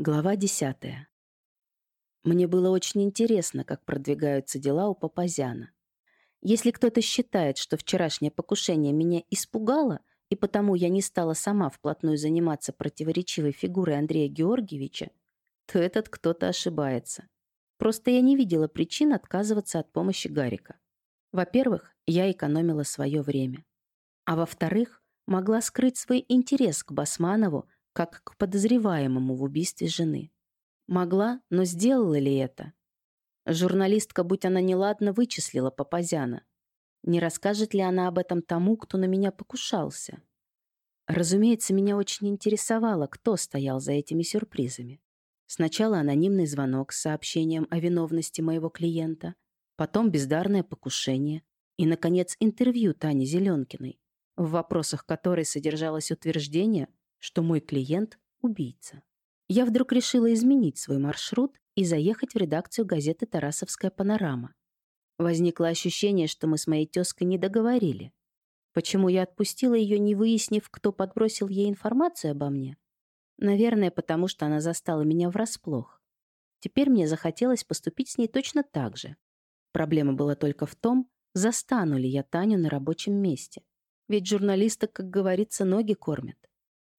Глава десятая. Мне было очень интересно, как продвигаются дела у Папазяна. Если кто-то считает, что вчерашнее покушение меня испугало, и потому я не стала сама вплотную заниматься противоречивой фигурой Андрея Георгиевича, то этот кто-то ошибается. Просто я не видела причин отказываться от помощи Гарика. Во-первых, я экономила свое время. А во-вторых, могла скрыть свой интерес к Басманову как к подозреваемому в убийстве жены. Могла, но сделала ли это? Журналистка, будь она неладна, вычислила Папазяна. Не расскажет ли она об этом тому, кто на меня покушался? Разумеется, меня очень интересовало, кто стоял за этими сюрпризами. Сначала анонимный звонок с сообщением о виновности моего клиента, потом бездарное покушение и, наконец, интервью Тани Зеленкиной, в вопросах которой содержалось утверждение, что мой клиент — убийца. Я вдруг решила изменить свой маршрут и заехать в редакцию газеты «Тарасовская панорама». Возникло ощущение, что мы с моей тезкой не договорили. Почему я отпустила ее, не выяснив, кто подбросил ей информацию обо мне? Наверное, потому что она застала меня врасплох. Теперь мне захотелось поступить с ней точно так же. Проблема была только в том, застану ли я Таню на рабочем месте. Ведь журналисток, как говорится, ноги кормят.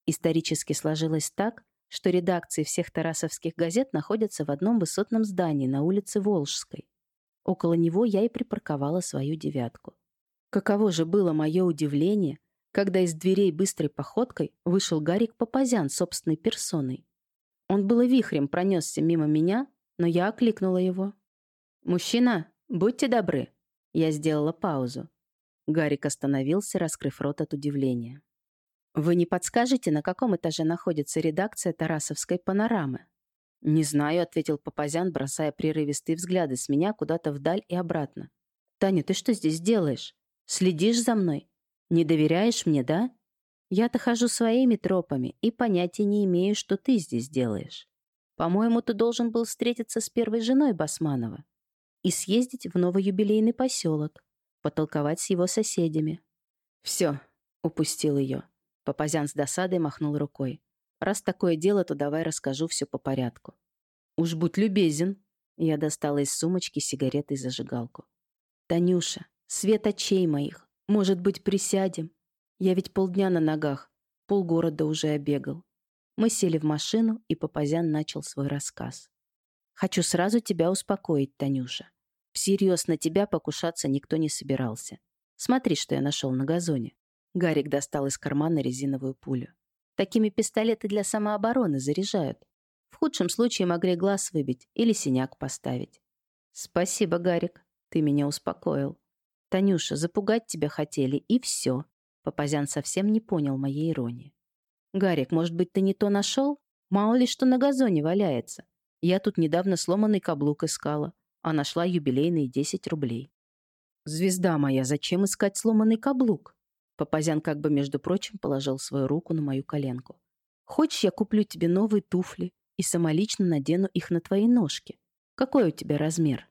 Исторически сложилось так, что редакции всех тарасовских газет находятся в одном высотном здании на улице Волжской. Около него я и припарковала свою девятку. Каково же было мое удивление, когда из дверей быстрой походкой вышел Гарик Папазян собственной персоной. Он было вихрем пронесся мимо меня, но я окликнула его. «Мужчина, будьте добры!» Я сделала паузу. Гарик остановился, раскрыв рот от удивления. «Вы не подскажете, на каком этаже находится редакция Тарасовской панорамы?» «Не знаю», — ответил Папазян, бросая прерывистые взгляды с меня куда-то вдаль и обратно. «Таня, ты что здесь делаешь? Следишь за мной? Не доверяешь мне, да? Я-то хожу своими тропами и понятия не имею, что ты здесь делаешь. По-моему, ты должен был встретиться с первой женой Басманова и съездить в новый юбилейный поселок, потолковать с его соседями. Все, упустил ее. Папазян с досадой махнул рукой. Раз такое дело, то давай расскажу все по порядку. Уж будь любезен. Я достала из сумочки сигареты и зажигалку. Танюша, свет очей моих. Может быть, присядем? Я ведь полдня на ногах, полгорода уже обегал. Мы сели в машину, и Папазян начал свой рассказ. «Хочу сразу тебя успокоить, Танюша. Всерьез на тебя покушаться никто не собирался. Смотри, что я нашел на газоне». Гарик достал из кармана резиновую пулю. Такими пистолеты для самообороны заряжают. В худшем случае могли глаз выбить или синяк поставить. Спасибо, Гарик, ты меня успокоил. Танюша, запугать тебя хотели, и все. Папазян совсем не понял моей иронии. Гарик, может быть, ты не то нашел? Мало ли что на газоне валяется. Я тут недавно сломанный каблук искала, а нашла юбилейные 10 рублей. Звезда моя, зачем искать сломанный каблук? Папазян как бы, между прочим, положил свою руку на мою коленку. «Хочешь, я куплю тебе новые туфли и самолично надену их на твои ножки? Какой у тебя размер?»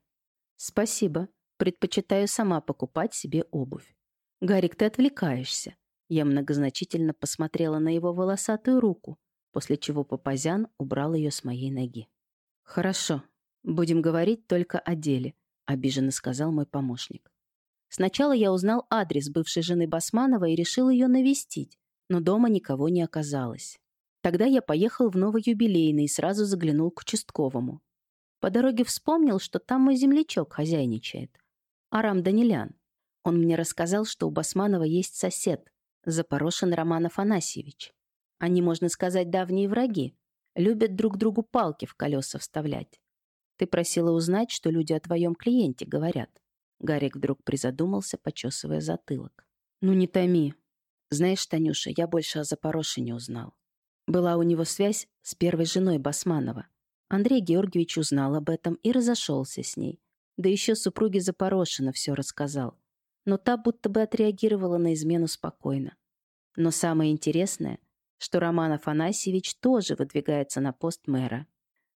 «Спасибо. Предпочитаю сама покупать себе обувь». «Гарик, ты отвлекаешься». Я многозначительно посмотрела на его волосатую руку, после чего Папазян убрал ее с моей ноги. «Хорошо. Будем говорить только о деле», — обиженно сказал мой помощник. Сначала я узнал адрес бывшей жены Басманова и решил ее навестить, но дома никого не оказалось. Тогда я поехал в новый юбилейный и сразу заглянул к участковому. По дороге вспомнил, что там мой землячок хозяйничает. Арам Данилян. Он мне рассказал, что у Басманова есть сосед, Запорошин Роман Афанасьевич. Они, можно сказать, давние враги. Любят друг другу палки в колеса вставлять. Ты просила узнать, что люди о твоем клиенте говорят. Гарик вдруг призадумался, почесывая затылок. «Ну не томи. Знаешь, Танюша, я больше о Запороше не узнал. Была у него связь с первой женой Басманова. Андрей Георгиевич узнал об этом и разошелся с ней. Да еще супруге Запорошина все рассказал. Но та будто бы отреагировала на измену спокойно. Но самое интересное, что Роман Афанасьевич тоже выдвигается на пост мэра.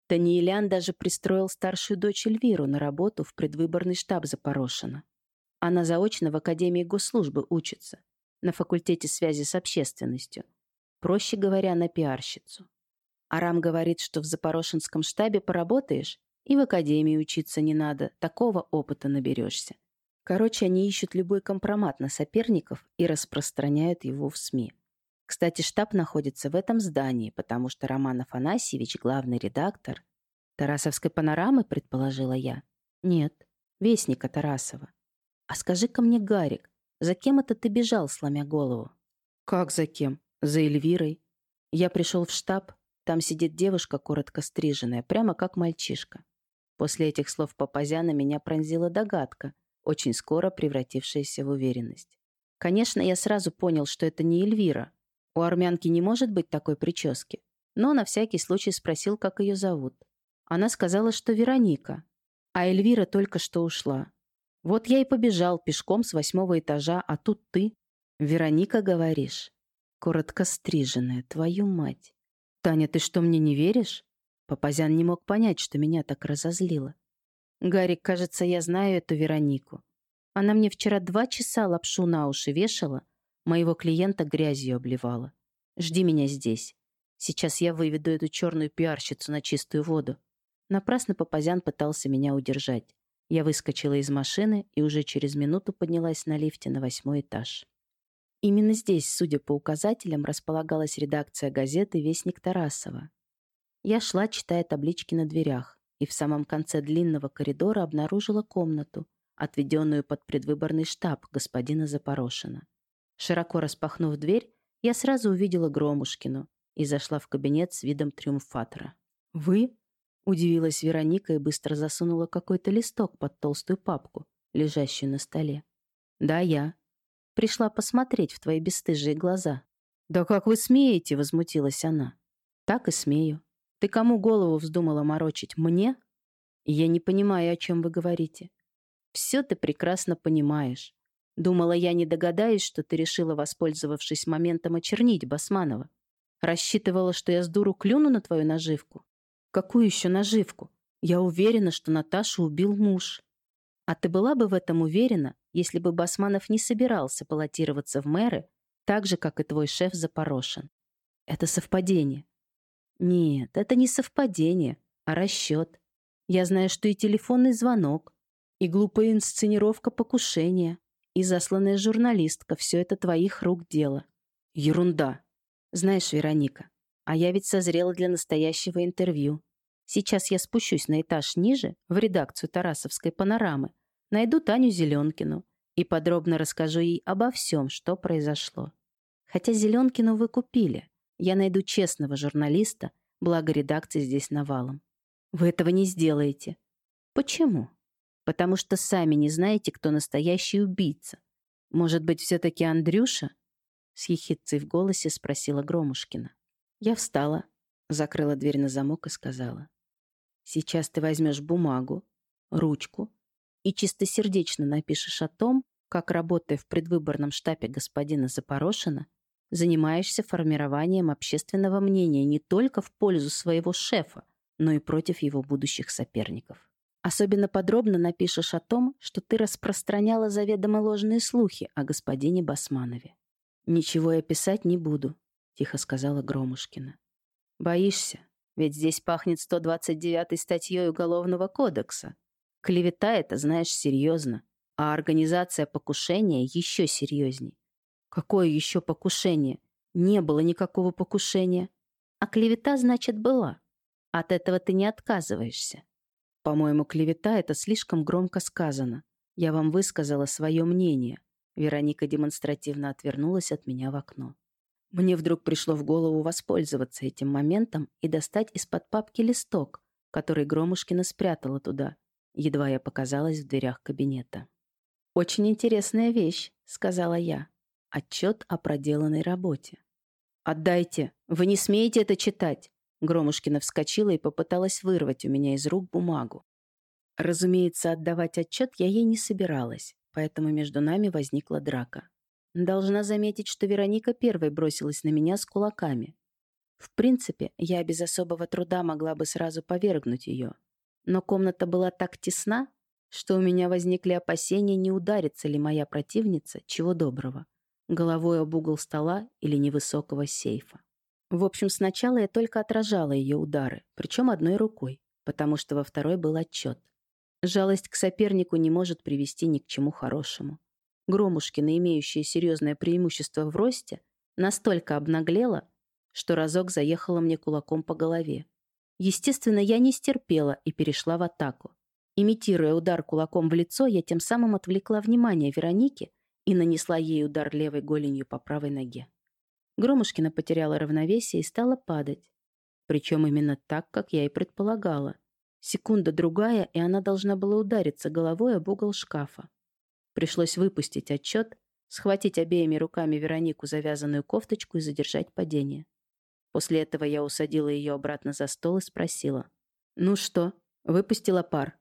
Даниэлян даже пристроил старшую дочь Эльвиру на работу в предвыборный штаб Запорошина. Она заочно в Академии госслужбы учится, на факультете связи с общественностью. Проще говоря, на пиарщицу. Арам говорит, что в Запорошинском штабе поработаешь, и в академии учиться не надо, такого опыта наберешься. Короче, они ищут любой компромат на соперников и распространяют его в СМИ. Кстати, штаб находится в этом здании, потому что Роман Афанасьевич, главный редактор... Тарасовской панорамы, предположила я. Нет, вестника Тарасова. А скажи-ка мне, Гарик, за кем это ты бежал, сломя голову? Как за кем? За Эльвирой. Я пришел в штаб, там сидит девушка коротко стриженная, прямо как мальчишка. После этих слов Папазяна меня пронзила догадка, очень скоро превратившаяся в уверенность. Конечно, я сразу понял, что это не Эльвира, у армянки не может быть такой прически. Но на всякий случай спросил, как ее зовут. Она сказала, что Вероника. А Эльвира только что ушла. Вот я и побежал пешком с восьмого этажа, а тут ты. Вероника, говоришь? Коротко стриженная, твою мать. Таня, ты что, мне не веришь? Папазян не мог понять, что меня так разозлило. Гарик, кажется, я знаю эту Веронику. Она мне вчера два часа лапшу на уши вешала, Моего клиента грязью обливала. Жди меня здесь. Сейчас я выведу эту черную пиарщицу на чистую воду. Напрасно Папазян пытался меня удержать. Я выскочила из машины и уже через минуту поднялась на лифте на восьмой этаж. Именно здесь, судя по указателям, располагалась редакция газеты «Вестник Тарасова». Я шла, читая таблички на дверях, и в самом конце длинного коридора обнаружила комнату, отведенную под предвыборный штаб господина Запорошина. Широко распахнув дверь, я сразу увидела Громушкину и зашла в кабинет с видом триумфатора. «Вы?» — удивилась Вероника и быстро засунула какой-то листок под толстую папку, лежащую на столе. «Да, я. Пришла посмотреть в твои бесстыжие глаза». «Да как вы смеете?» — возмутилась она. «Так и смею. Ты кому голову вздумала морочить? Мне?» «Я не понимаю, о чем вы говорите». «Все ты прекрасно понимаешь. Думала, я не догадаюсь, что ты решила, воспользовавшись моментом, очернить Басманова. Рассчитывала, что я с дуру клюну на твою наживку? Какую еще наживку? Я уверена, что Наташу убил муж. А ты была бы в этом уверена, если бы Басманов не собирался баллотироваться в мэры, так же, как и твой шеф Запорошин? Это совпадение. Нет, это не совпадение, а расчет. Я знаю, что и телефонный звонок, и глупая инсценировка покушения, и засланная журналистка. Все это твоих рук дело. Ерунда. Знаешь, Вероника, а я ведь созрела для настоящего интервью. Сейчас я спущусь на этаж ниже, в редакцию Тарасовской панорамы, найду Таню Зеленкину и подробно расскажу ей обо всем, что произошло. Хотя Зеленкину вы купили. Я найду честного журналиста, благо редакции здесь навалом. Вы этого не сделаете. Почему? Потому что сами не знаете, кто настоящий убийца. Может быть, все-таки Андрюша?» С ехидцей в голосе спросила Громушкина. Я встала, закрыла дверь на замок и сказала. «Сейчас ты возьмешь бумагу, ручку и чистосердечно напишешь о том, как, работая в предвыборном штабе господина Запорошина, занимаешься формированием общественного мнения не только в пользу своего шефа, но и против его будущих соперников. Особенно подробно напишешь о том, что ты распространяла заведомо ложные слухи о господине Басманове. «Ничего я писать не буду», — тихо сказала Громушкина. «Боишься? Ведь здесь пахнет 129-й статьей Уголовного кодекса. Клевета — это, знаешь, серьезно, а организация покушения еще серьезней. Какое еще покушение? Не было никакого покушения. А клевета, значит, была. От этого ты не отказываешься. По-моему, клевета — это слишком громко сказано. Я вам высказала свое мнение. Вероника демонстративно отвернулась от меня в окно. Мне вдруг пришло в голову воспользоваться этим моментом и достать из-под папки листок, который Громушкина спрятала туда. Едва я показалась в дверях кабинета. «Очень интересная вещь», — сказала я. «Отчет о проделанной работе». «Отдайте! Вы не смеете это читать!» Громушкина вскочила и попыталась вырвать у меня из рук бумагу. Разумеется, отдавать отчет я ей не собиралась, поэтому между нами возникла драка. Должна заметить, что Вероника первой бросилась на меня с кулаками. В принципе, я без особого труда могла бы сразу повергнуть ее. Но комната была так тесна, что у меня возникли опасения, не ударится ли моя противница, чего доброго, головой об угол стола или невысокого сейфа. В общем, сначала я только отражала ее удары, причем одной рукой, потому что во второй был отчет. Жалость к сопернику не может привести ни к чему хорошему. Громушкина, имеющая серьезное преимущество в росте, настолько обнаглела, что разок заехала мне кулаком по голове. Естественно, я не стерпела и перешла в атаку. Имитируя удар кулаком в лицо, я тем самым отвлекла внимание Вероники и нанесла ей удар левой голенью по правой ноге. Громушкина потеряла равновесие и стала падать. Причем именно так, как я и предполагала. Секунда-другая, и она должна была удариться головой об угол шкафа. Пришлось выпустить отчет, схватить обеими руками Веронику завязанную кофточку и задержать падение. После этого я усадила ее обратно за стол и спросила. «Ну что, выпустила пар?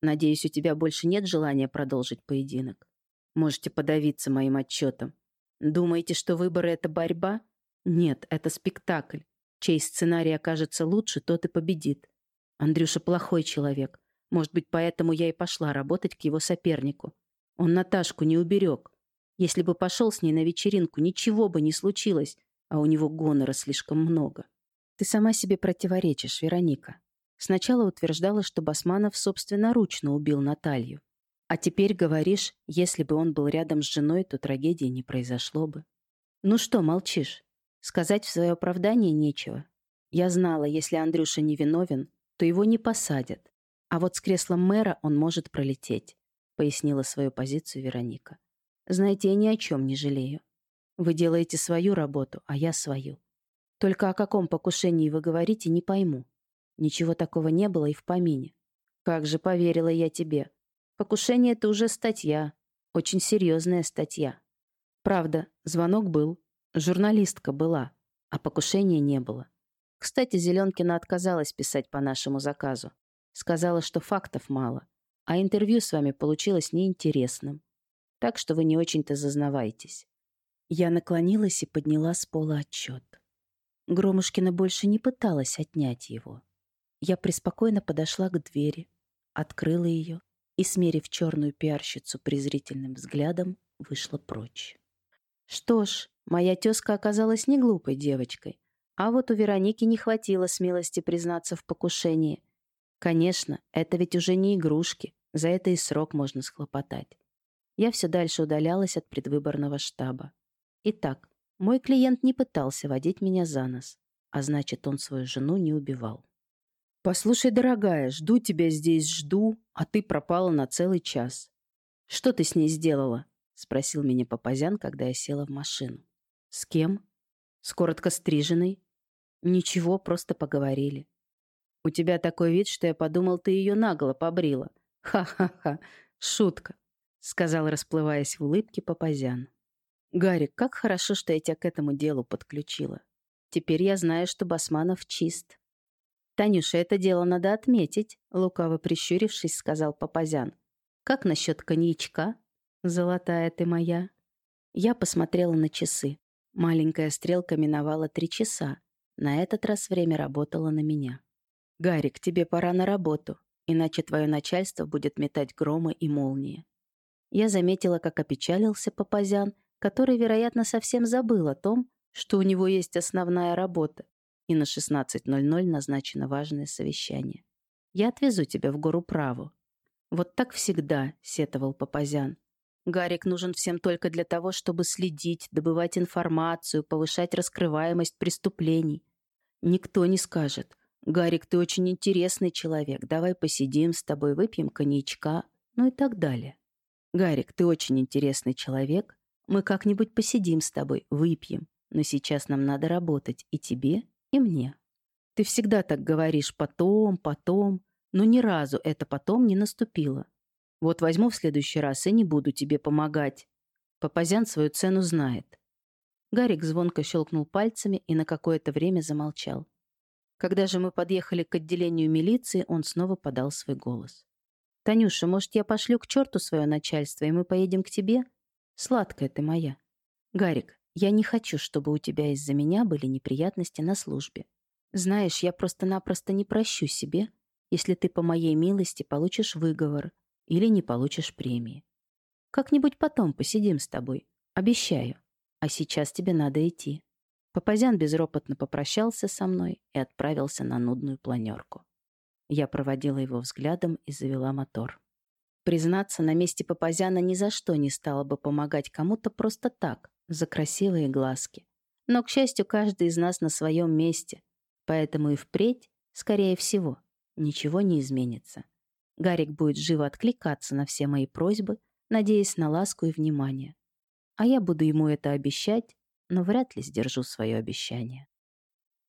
Надеюсь, у тебя больше нет желания продолжить поединок? Можете подавиться моим отчетом. Думаете, что выборы — это борьба? Нет, это спектакль. Чей сценарий окажется лучше, тот и победит. Андрюша плохой человек. Может быть, поэтому я и пошла работать к его сопернику. Он Наташку не уберег. Если бы пошел с ней на вечеринку, ничего бы не случилось, а у него гонора слишком много. Ты сама себе противоречишь, Вероника. Сначала утверждала, что Басманов собственноручно убил Наталью. А теперь говоришь, если бы он был рядом с женой, то трагедии не произошло бы. Ну что, молчишь? Сказать в свое оправдание нечего. Я знала, если Андрюша не виновен, то его не посадят. А вот с креслом мэра он может пролететь, пояснила свою позицию Вероника. Знаете, я ни о чем не жалею. Вы делаете свою работу, а я свою. Только о каком покушении вы говорите, не пойму. Ничего такого не было и в помине. Как же поверила я тебе. Покушение — это уже статья. Очень серьезная статья. Правда, звонок был. Журналистка была. А покушения не было. Кстати, Зеленкина отказалась писать по нашему заказу. Сказала, что фактов мало. А интервью с вами получилось неинтересным. Так что вы не очень-то зазнавайтесь. Я наклонилась и подняла с пола отчет. Громушкина больше не пыталась отнять его. Я преспокойно подошла к двери, открыла ее и, смерив черную пиарщицу презрительным взглядом, вышла прочь. Что ж, моя тезка оказалась не глупой девочкой, а вот у Вероники не хватило смелости признаться в покушении. Конечно, это ведь уже не игрушки, за это и срок можно схлопотать. Я все дальше удалялась от предвыборного штаба. Итак, мой клиент не пытался водить меня за нос, а значит, он свою жену не убивал. «Послушай, дорогая, жду тебя здесь, жду, а ты пропала на целый час. Что ты с ней сделала?» — спросил меня Папазян, когда я села в машину. «С кем?» «С коротко стриженной?» «Ничего, просто поговорили». «У тебя такой вид, что я подумал, ты ее наголо побрила». «Ха-ха-ха, шутка», — сказал, расплываясь в улыбке Папазян. «Гарик, как хорошо, что я тебя к этому делу подключила. Теперь я знаю, что Басманов чист». «Танюша, это дело надо отметить», — лукаво прищурившись, сказал Папазян. «Как насчет коньячка? Золотая ты моя». Я посмотрела на часы. Маленькая стрелка миновала три часа. На этот раз время работало на меня. «Гарик, тебе пора на работу, иначе твое начальство будет метать громы и молнии». Я заметила, как опечалился Папазян, который, вероятно, совсем забыл о том, что у него есть основная работа и на 16.00 назначено важное совещание. Я отвезу тебя в гору Праву. Вот так всегда, сетовал Папазян. Гарик нужен всем только для того, чтобы следить, добывать информацию, повышать раскрываемость преступлений. Никто не скажет. Гарик, ты очень интересный человек, давай посидим с тобой, выпьем коньячка, ну и так далее. Гарик, ты очень интересный человек, мы как-нибудь посидим с тобой, выпьем, но сейчас нам надо работать и тебе, и мне. Ты всегда так говоришь «потом, потом», но ни разу это «потом» не наступило. Вот возьму в следующий раз и не буду тебе помогать. Папазян свою цену знает. Гарик звонко щелкнул пальцами и на какое-то время замолчал. Когда же мы подъехали к отделению милиции, он снова подал свой голос. «Танюша, может, я пошлю к черту свое начальство, и мы поедем к тебе? Сладкая ты моя. Гарик, я не хочу, чтобы у тебя из-за меня были неприятности на службе. Знаешь, я просто-напросто не прощу себе, если ты по моей милости получишь выговор или не получишь премии. Как-нибудь потом посидим с тобой, обещаю. А сейчас тебе надо идти. Папазян безропотно попрощался со мной и отправился на нудную планерку. Я проводила его взглядом и завела мотор. Признаться, на месте Папазяна ни за что не стала бы помогать кому-то просто так, за красивые глазки. Но, к счастью, каждый из нас на своем месте, поэтому и впредь, скорее всего, ничего не изменится. Гарик будет живо откликаться на все мои просьбы, надеясь на ласку и внимание. А я буду ему это обещать, но вряд ли сдержу свое обещание.